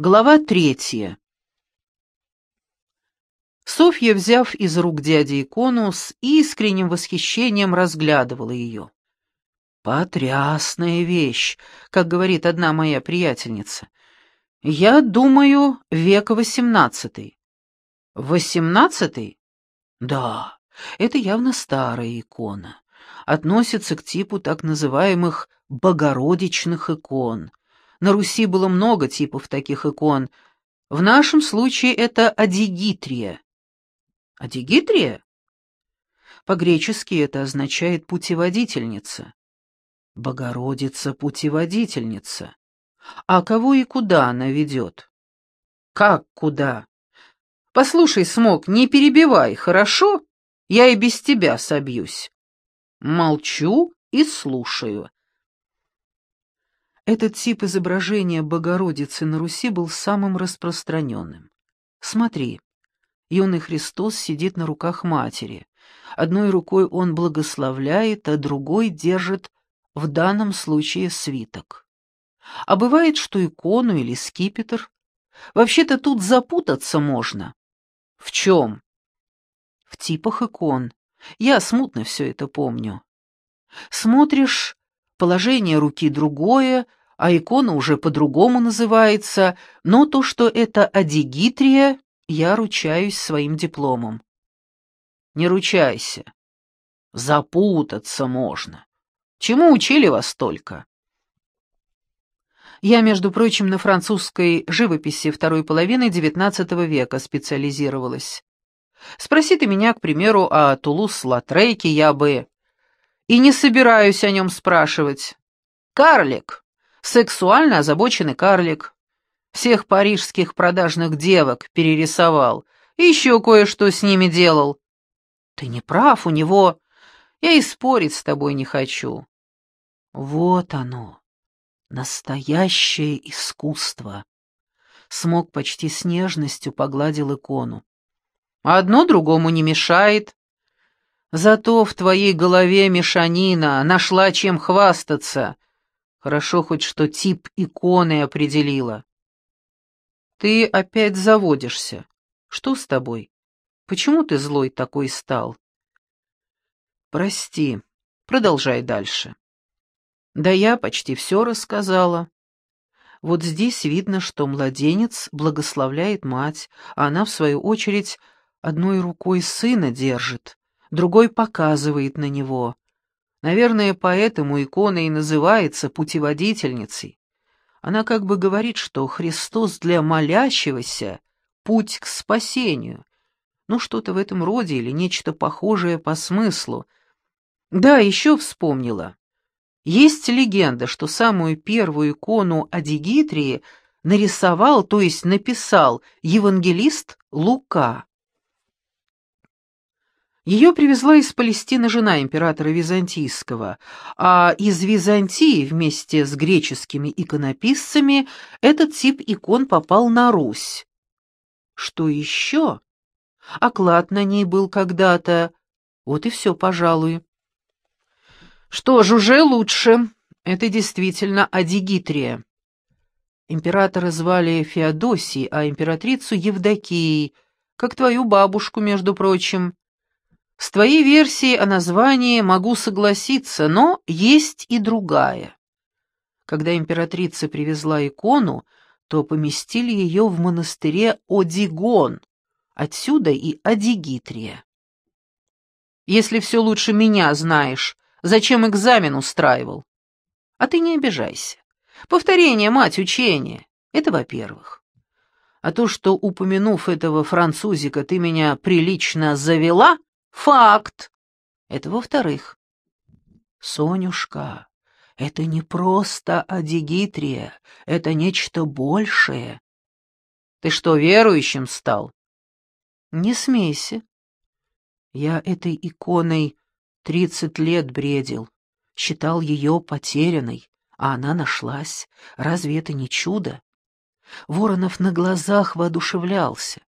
Глава третья. Софья, взяв из рук дяди икону, с искренним восхищением разглядывала ее. «Потрясная вещь», как говорит одна моя приятельница. «Я думаю, века восемнадцатый». «Восемнадцатый?» «Да, это явно старая икона. Относится к типу так называемых «богородичных икон», на Руси было много типов таких икон. В нашем случае это адигитрия. Адигитрия? По-гречески это означает «путеводительница». Богородица-путеводительница. А кого и куда она ведет? Как куда? Послушай, Смок, не перебивай, хорошо? Я и без тебя собьюсь. Молчу и слушаю. Этот тип изображения Богородицы на Руси был самым распространенным. Смотри, юный Христос сидит на руках матери. Одной рукой он благословляет, а другой держит в данном случае свиток. А бывает, что икону или скипетр. Вообще-то тут запутаться можно. В чем? В типах икон. Я смутно все это помню. Смотришь, положение руки другое, а икона уже по-другому называется, но то, что это адигитрия, я ручаюсь своим дипломом. Не ручайся. Запутаться можно. Чему учили вас только? Я, между прочим, на французской живописи второй половины XIX века специализировалась. Спроси ты меня, к примеру, о Тулус-Латрейке, я бы... И не собираюсь о нем спрашивать. Карлик, сексуально озабоченный карлик. Всех парижских продажных девок перерисовал. И еще кое-что с ними делал. Ты не прав, у него... Я и спорить с тобой не хочу. Вот оно, настоящее искусство. Смог почти с нежностью погладил икону. Одно другому не мешает. Зато в твоей голове мешанина, нашла чем хвастаться — Хорошо хоть что тип иконы определила. Ты опять заводишься. Что с тобой? Почему ты злой такой стал? Прости. Продолжай дальше. Да я почти все рассказала. Вот здесь видно, что младенец благословляет мать, а она, в свою очередь, одной рукой сына держит, другой показывает на него. Наверное, поэтому икона и называется путеводительницей. Она как бы говорит, что Христос для молящегося — путь к спасению. Ну, что-то в этом роде или нечто похожее по смыслу. Да, еще вспомнила. Есть легенда, что самую первую икону Адигитрии нарисовал, то есть написал, евангелист Лука. Ее привезла из Палестины жена императора Византийского, а из Византии вместе с греческими иконописцами этот тип икон попал на Русь. Что еще? Оклад на ней был когда-то. Вот и все, пожалуй. Что ж, уже лучше. Это действительно Адигитрия. Императора звали Феодосий, а императрицу Евдокией, как твою бабушку, между прочим. С твоей версией о названии могу согласиться, но есть и другая. Когда императрица привезла икону, то поместили ее в монастыре Одигон, отсюда и Адигитрия. Если все лучше меня знаешь, зачем экзамен устраивал? А ты не обижайся. Повторение, мать учения. Это во-первых. А то, что, упомянув этого французика, ты меня прилично завела, Факт. Это во-вторых. Сонюшка, это не просто адигитрия, это нечто большее. Ты что, верующим стал? Не смейся. Я этой иконой тридцать лет бредил, считал ее потерянной, а она нашлась. Разве это не чудо? Воронов на глазах воодушевлялся.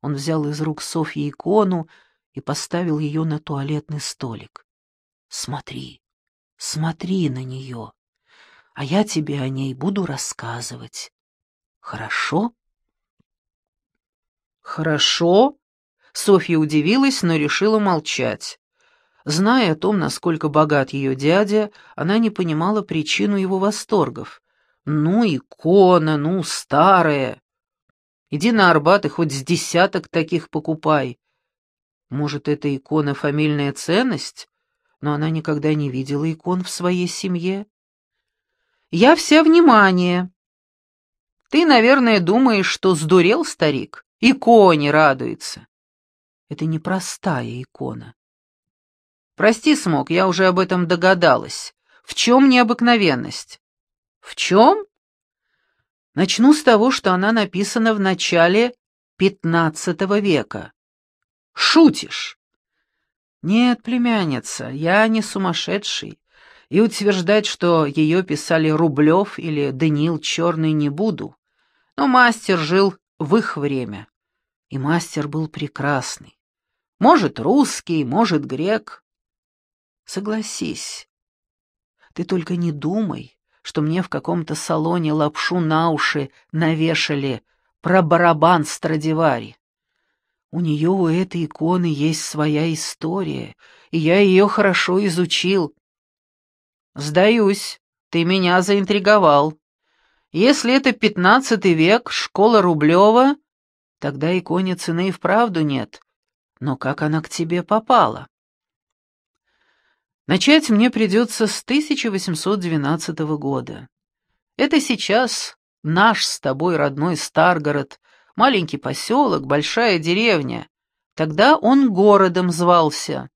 Он взял из рук Софьи икону, и поставил ее на туалетный столик. «Смотри, смотри на нее, а я тебе о ней буду рассказывать. Хорошо? Хорошо? Софья удивилась, но решила молчать. Зная о том, насколько богат ее дядя, она не понимала причину его восторгов. «Ну, икона, ну, старая. Иди на Арбат и хоть с десяток таких покупай. Может, это икона фамильная ценность, но она никогда не видела икон в своей семье. Я вся внимание. Ты, наверное, думаешь, что сдурел старик? Иконе радуется. Это непростая икона. Прости, Смок, я уже об этом догадалась. В чем необыкновенность? В чем? Начну с того, что она написана в начале XV века. Шутишь? Нет, племянница, я не сумасшедший, и утверждать, что ее писали Рублев или Даниил Черный, не буду. Но мастер жил в их время, и мастер был прекрасный. Может, русский, может, грек, Согласись. Ты только не думай, что мне в каком-то салоне лапшу на уши навешали про барабан Страдивари. У нее, у этой иконы, есть своя история, и я ее хорошо изучил. Сдаюсь, ты меня заинтриговал. Если это пятнадцатый век, школа Рублева, тогда иконе цены и вправду нет. Но как она к тебе попала? Начать мне придется с 1812 года. Это сейчас наш с тобой родной Старгород, маленький поселок, большая деревня. Тогда он городом звался.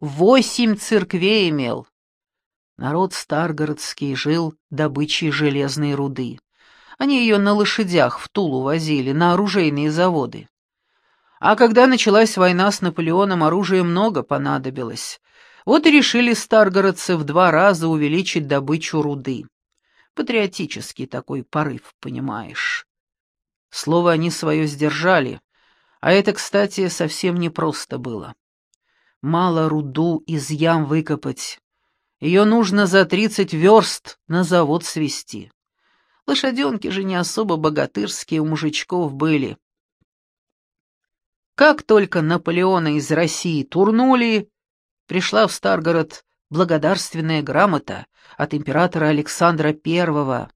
Восемь церквей имел. Народ старгородский жил добычей железной руды. Они ее на лошадях в Тулу возили, на оружейные заводы. А когда началась война с Наполеоном, оружия много понадобилось. Вот и решили старгородцы в два раза увеличить добычу руды. Патриотический такой порыв, понимаешь. Слово они свое сдержали, а это, кстати, совсем непросто было. Мало руду из ям выкопать. Ее нужно за тридцать верст на завод свести. Лошаденки же не особо богатырские у мужичков были. Как только Наполеона из России турнули, пришла в Старгород благодарственная грамота от императора Александра I.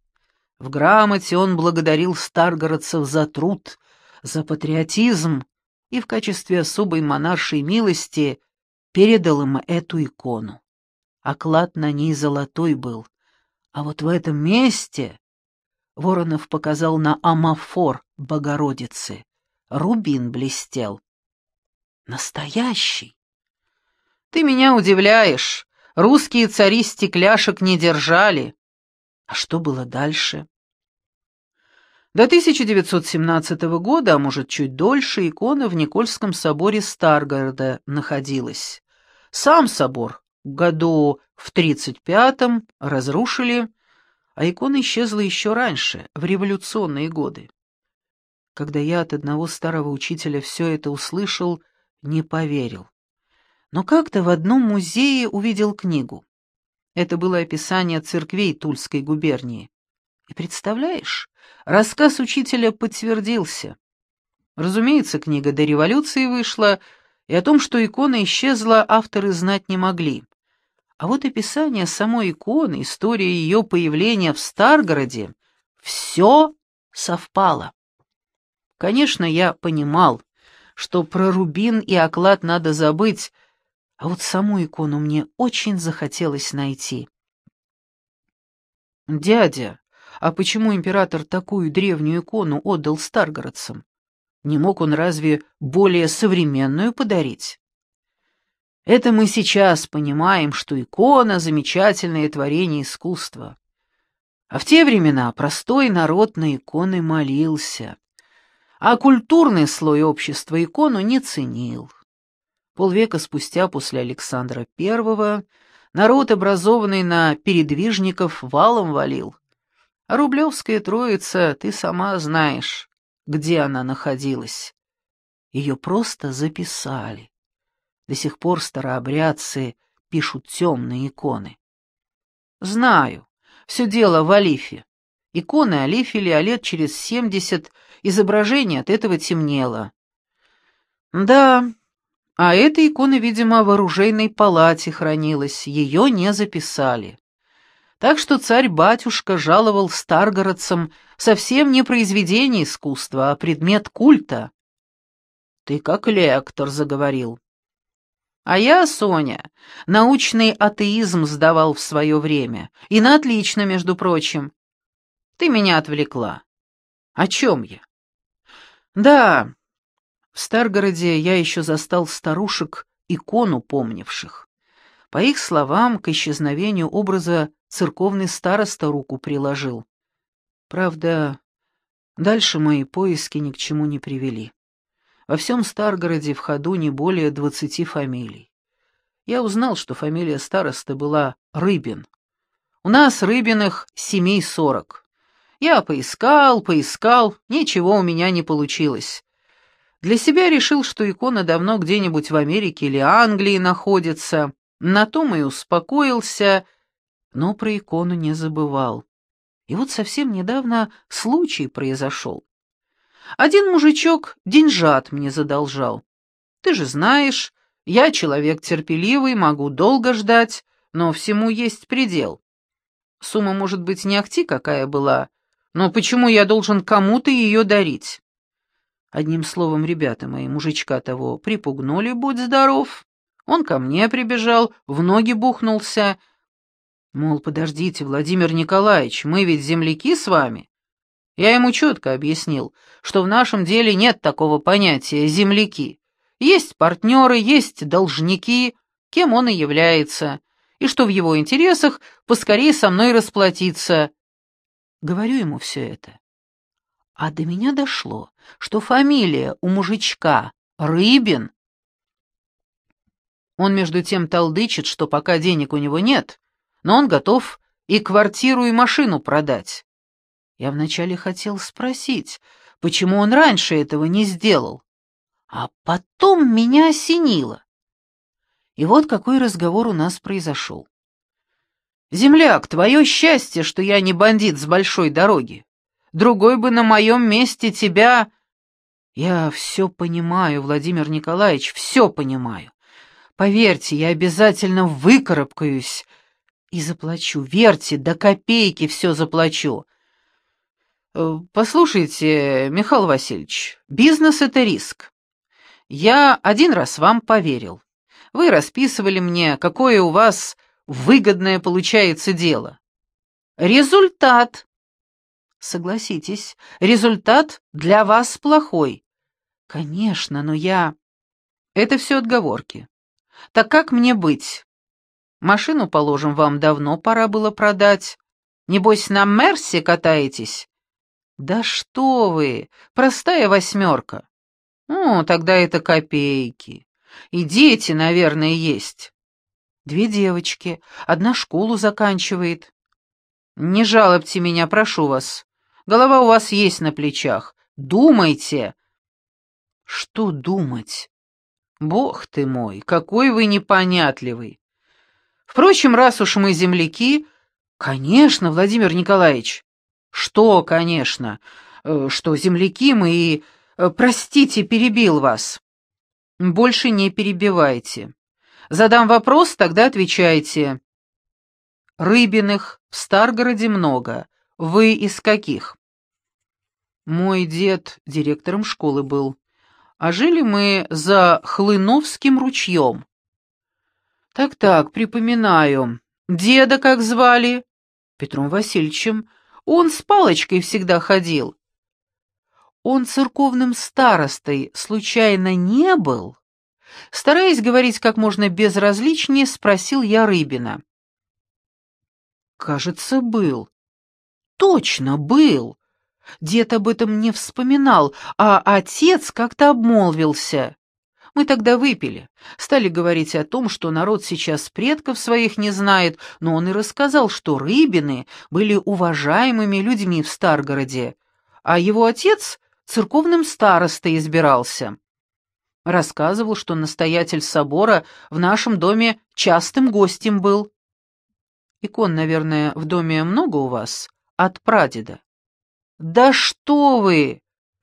В грамоте он благодарил старгородцев за труд, за патриотизм и в качестве особой монаршей милости передал им эту икону. Оклад на ней золотой был. А вот в этом месте Воронов показал на амафор Богородицы. Рубин блестел. Настоящий. Ты меня удивляешь. Русские цари стекляшек не держали. А что было дальше? До 1917 года, а может чуть дольше, икона в Никольском соборе Старгорода находилась. Сам собор году в 35-м разрушили, а икона исчезла еще раньше, в революционные годы. Когда я от одного старого учителя все это услышал, не поверил но как-то в одном музее увидел книгу. Это было описание церквей Тульской губернии. И представляешь, рассказ учителя подтвердился. Разумеется, книга до революции вышла, и о том, что икона исчезла, авторы знать не могли. А вот описание самой иконы, история ее появления в Старгороде — все совпало. Конечно, я понимал, что про рубин и оклад надо забыть, а вот саму икону мне очень захотелось найти. «Дядя, а почему император такую древнюю икону отдал старгородцам? Не мог он разве более современную подарить?» Это мы сейчас понимаем, что икона — замечательное творение искусства. А в те времена простой народ на иконы молился, а культурный слой общества икону не ценил. Полвека спустя после Александра I народ, образованный на передвижников, валом валил. А Рублевская троица, ты сама знаешь, где она находилась. Ее просто записали. До сих пор старообрядцы пишут темные иконы. Знаю, все дело в Алифе. Иконы олифили, а лет через семьдесят изображение от этого темнело. Да, а эта икона, видимо, в оружейной палате хранилась, ее не записали. Так что царь-батюшка жаловал старгородцам совсем не произведение искусства, а предмет культа. «Ты как лектор», — заговорил. «А я, Соня, научный атеизм сдавал в свое время, и на отлично, между прочим. Ты меня отвлекла. О чем я?» «Да, в Старгороде я еще застал старушек икону помнивших. По их словам, к исчезновению образа церковный староста руку приложил. Правда, дальше мои поиски ни к чему не привели. Во всем Старгороде в ходу не более двадцати фамилий. Я узнал, что фамилия старосты была Рыбин. У нас Рыбиных семей сорок. Я поискал, поискал, ничего у меня не получилось. Для себя решил, что икона давно где-нибудь в Америке или Англии находится. На том и успокоился, но про икону не забывал. И вот совсем недавно случай произошел. Один мужичок деньжат мне задолжал. Ты же знаешь, я человек терпеливый, могу долго ждать, но всему есть предел. Сумма, может быть, не ахти какая была, но почему я должен кому-то ее дарить? Одним словом, ребята мои, мужичка того, припугнули, будь здоров. Он ко мне прибежал, в ноги бухнулся. Мол, подождите, Владимир Николаевич, мы ведь земляки с вами. Я ему четко объяснил, что в нашем деле нет такого понятия «земляки». Есть партнеры, есть должники, кем он и является, и что в его интересах поскорее со мной расплатиться. Говорю ему все это. А до меня дошло, что фамилия у мужичка Рыбин. Он между тем толдычит, что пока денег у него нет, но он готов и квартиру, и машину продать. Я вначале хотел спросить, почему он раньше этого не сделал, а потом меня осенило. И вот какой разговор у нас произошел. «Земляк, твое счастье, что я не бандит с большой дороги. Другой бы на моем месте тебя...» «Я все понимаю, Владимир Николаевич, все понимаю. Поверьте, я обязательно выкарабкаюсь и заплачу. Верьте, до копейки все заплачу. Э, послушайте, Михаил Васильевич, бизнес — это риск. Я один раз вам поверил. Вы расписывали мне, какое у вас выгодное получается дело. Результат. Согласитесь, результат для вас плохой. Конечно, но я... Это все отговорки. Так как мне быть? Машину, положим, вам давно пора было продать. Небось, на Мерсе катаетесь? «Да что вы! Простая восьмерка!» «Ну, тогда это копейки. И дети, наверное, есть». «Две девочки. Одна школу заканчивает». «Не жалобьте меня, прошу вас. Голова у вас есть на плечах. Думайте». «Что думать?» «Бог ты мой, какой вы непонятливый!» «Впрочем, раз уж мы земляки...» «Конечно, Владимир Николаевич!» «Что, конечно? Э, что, земляки мы и... Э, простите, перебил вас». «Больше не перебивайте. Задам вопрос, тогда отвечайте». «Рыбиных в Старгороде много. Вы из каких?» «Мой дед директором школы был. А жили мы за Хлыновским ручьем». «Так-так, припоминаю. Деда как звали?» «Петром Васильевичем. Он с палочкой всегда ходил. Он церковным старостой случайно не был? Стараясь говорить как можно безразличнее, спросил я Рыбина. Кажется, был. Точно, был. Дед об этом не вспоминал, а отец как-то обмолвился. Мы тогда выпили, стали говорить о том, что народ сейчас предков своих не знает, но он и рассказал, что Рыбины были уважаемыми людьми в Старгороде, а его отец церковным старостой избирался. Рассказывал, что настоятель собора в нашем доме частым гостем был. Икон, наверное, в доме много у вас? От прадеда. «Да что вы!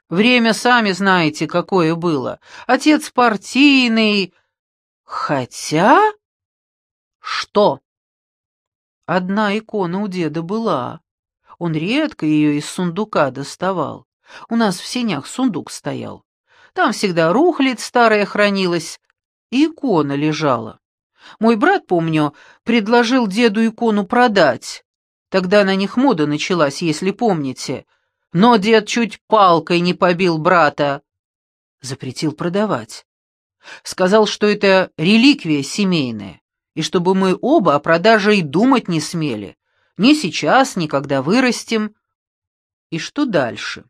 Время сами знаете, какое было. Отец партийный. Хотя...» «Что?» Одна икона у деда была. Он редко ее из сундука доставал. У нас в сенях сундук стоял. Там всегда рухлядь старая хранилась, и икона лежала. Мой брат, помню, предложил деду икону продать. Тогда на них мода началась, если помните. Но дед чуть палкой не побил брата. Запретил продавать. Сказал, что это реликвия семейная, и чтобы мы оба о продаже и думать не смели. Ни сейчас, ни когда вырастем. И что дальше?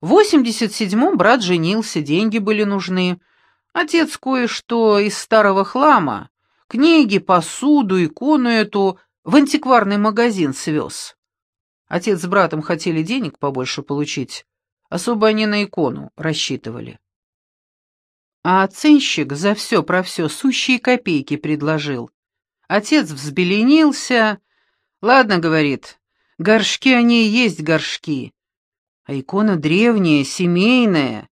В 87-м брат женился, деньги были нужны. Отец кое-что из старого хлама, книги, посуду, икону эту, в антикварный магазин свез. Отец с братом хотели денег побольше получить, особо они на икону рассчитывали. А оценщик за все про все сущие копейки предложил. Отец взбеленился. «Ладно, — говорит, — горшки они и есть горшки. А икона древняя, семейная.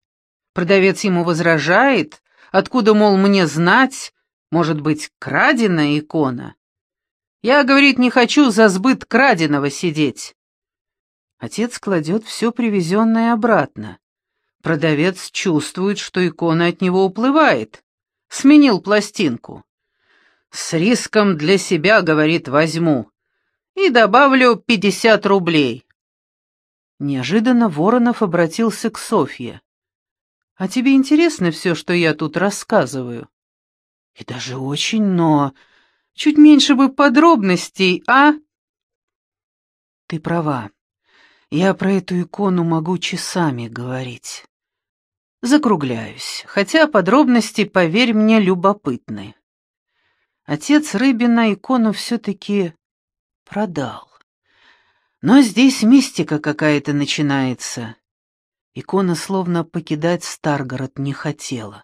Продавец ему возражает, Откуда, мол, мне знать? Может быть, краденая икона? Я, говорит, не хочу за сбыт краденого сидеть. Отец кладет все привезенное обратно. Продавец чувствует, что икона от него уплывает. Сменил пластинку. С риском для себя, говорит, возьму. И добавлю пятьдесят рублей. Неожиданно Воронов обратился к Софье. А тебе интересно все, что я тут рассказываю? И даже очень, но... Чуть меньше бы подробностей, а? Ты права. Я про эту икону могу часами говорить. Закругляюсь, хотя подробности, поверь мне, любопытны. Отец Рыбина икону все-таки продал. Но здесь мистика какая-то начинается. Икона словно покидать Старгород не хотела.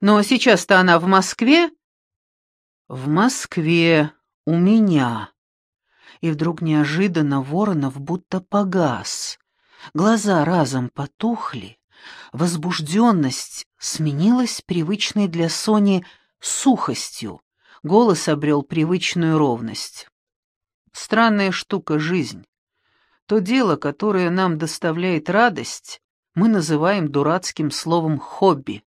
«Но сейчас-то она в Москве?» «В Москве, у меня». И вдруг неожиданно Воронов будто погас. Глаза разом потухли, возбужденность сменилась привычной для Сони сухостью, голос обрел привычную ровность. Странная штука жизнь. То дело, которое нам доставляет радость, мы называем дурацким словом «хобби»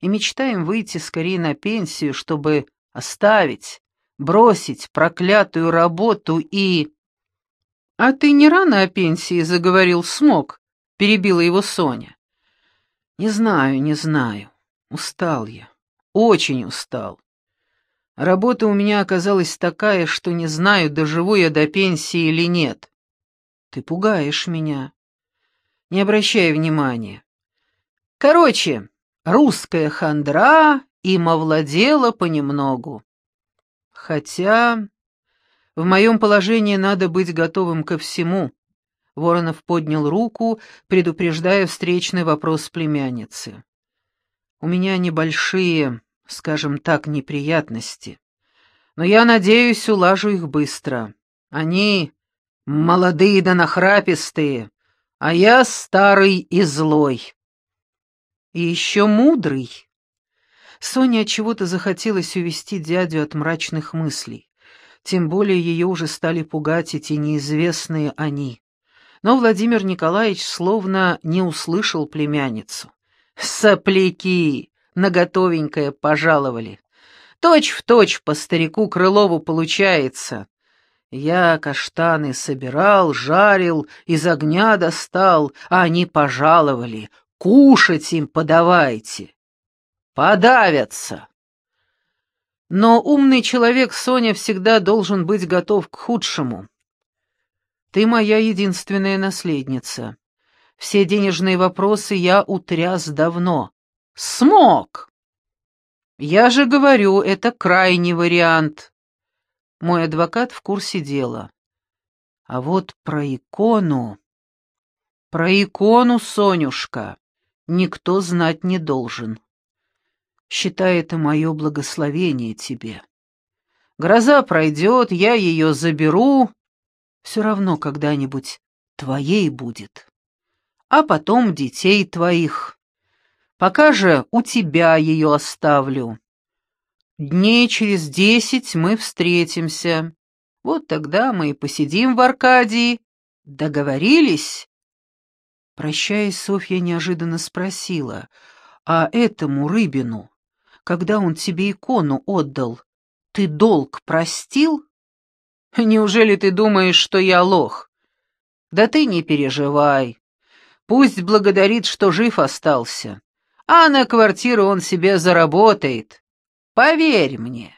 и мечтаем выйти скорее на пенсию, чтобы оставить, бросить проклятую работу и... «А ты не рано о пенсии заговорил смог?» — перебила его Соня. «Не знаю, не знаю. Устал я. Очень устал. Работа у меня оказалась такая, что не знаю, доживу я до пенсии или нет. Ты пугаешь меня. Не обращай внимания. Короче, русская хандра им овладела понемногу. Хотя в моем положении надо быть готовым ко всему. Воронов поднял руку, предупреждая встречный вопрос племянницы. У меня небольшие, скажем так, неприятности. Но я надеюсь, улажу их быстро. Они Молодые да нахрапистые, а я старый и злой. И еще мудрый. Соне от чего-то захотелось увести дядю от мрачных мыслей. Тем более ее уже стали пугать эти неизвестные они. Но Владимир Николаевич словно не услышал племянницу. «Сопляки!» — наготовенькое пожаловали. «Точь в точь по старику Крылову получается. Я каштаны собирал, жарил, из огня достал, а они пожаловали. Кушать им подавайте. Подавятся. Но умный человек, Соня, всегда должен быть готов к худшему. Ты моя единственная наследница. Все денежные вопросы я утряс давно. Смог! Я же говорю, это крайний вариант. Мой адвокат в курсе дела. А вот про икону... Про икону, Сонюшка, никто знать не должен. Считай это мое благословение тебе. Гроза пройдет, я ее заберу. Все равно когда-нибудь твоей будет. А потом детей твоих. Пока же у тебя ее оставлю. Дней через десять мы встретимся. Вот тогда мы и посидим в Аркадии. Договорились?» Прощаясь, Софья неожиданно спросила, «А этому Рыбину, когда он тебе икону отдал, ты долг простил?» «Неужели ты думаешь, что я лох?» «Да ты не переживай. Пусть благодарит, что жив остался, а на квартиру он себе заработает. Поверь мне».